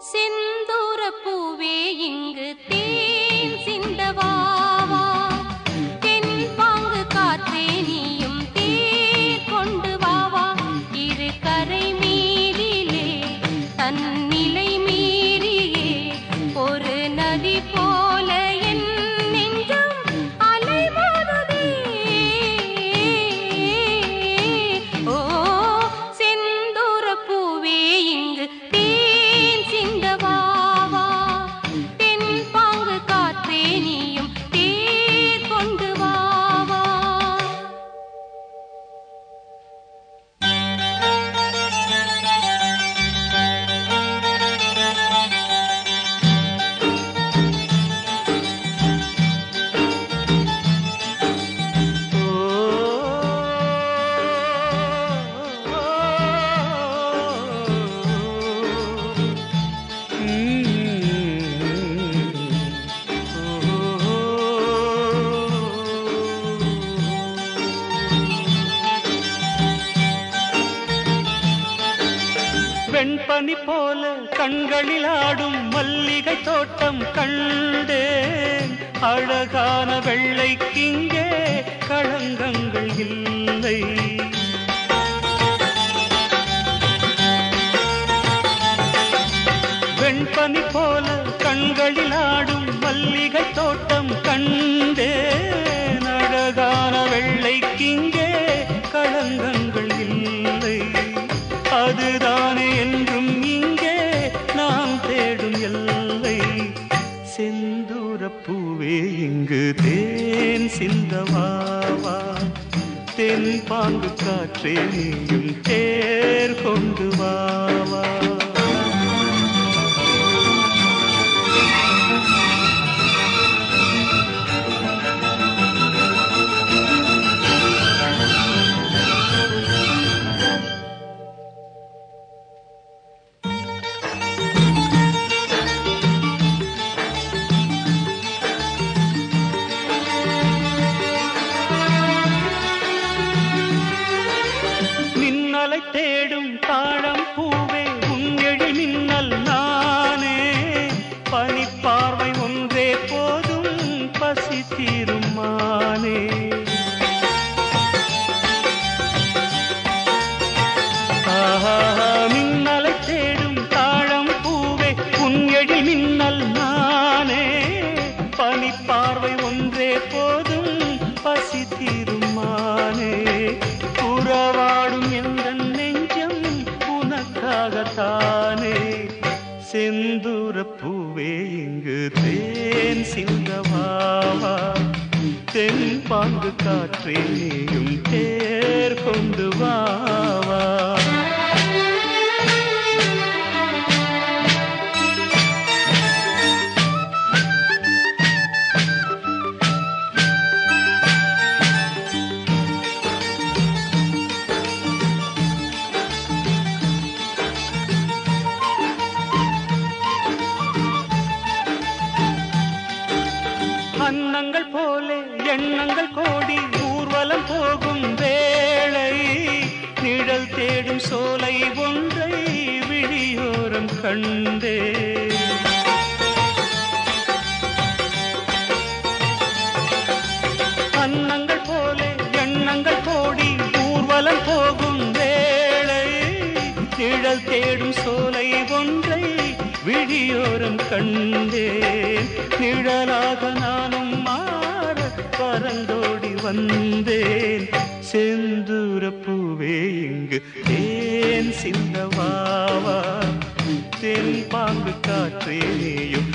செந்தூர பூவே இங்கு பனி போல கண்களில் ஆடும் மல்லிகை தோட்டம் கண்டேன் அழகான வெள்ளைக்கிங்கே களங்கங்கள் இல்லை. வெண்பனி போல கண்களில் ஆடும் மல்லிகை தோட்டம் கண்டேன் இங்கு தேன் சிந்தவாவா? தென் பாங்கு காற்றே நீயும் தேர் கொண்டு வா. மின்னலை தேடும் தாழம் பூவே உங்கெழி மின்னல் நானே. பனிப்பார்வை ஒன்றே போதும் பசி தீருமானே மின்னலை தேடும் தாழம் பூவே உங்கெழி மின்னல் நானே. பனிப்பார்வை ஒன்றே போதும் பசி தீரும் உனக்காகத்தானே செந்தூர பூவே இங்கு தேன் சிந்தவாவா தென் பாங்கு காற்றே நீயும் தேர் கொண்டு வாவா? வண்ணங்கள் போலே எண்ணங்கள் கோடி ஊர்வலம் போகும் வேளை. நிழல் தேடும் சோலை ஒன்றை விழியோரம் கண்டே. வண்ணங்கள் போலே எண்ணங்கள் கோடி ஊர்வலம் போகும் வேளை. நிழல் தேடும் சோலை ஒன்றை விழியோரம் கண்டே நிழலாக பறந்தோடி வந்தேன். செந்தூர பூவே இங்கு ஏன் சிந்தவாவா தென் பாங்கு காற்றேயும்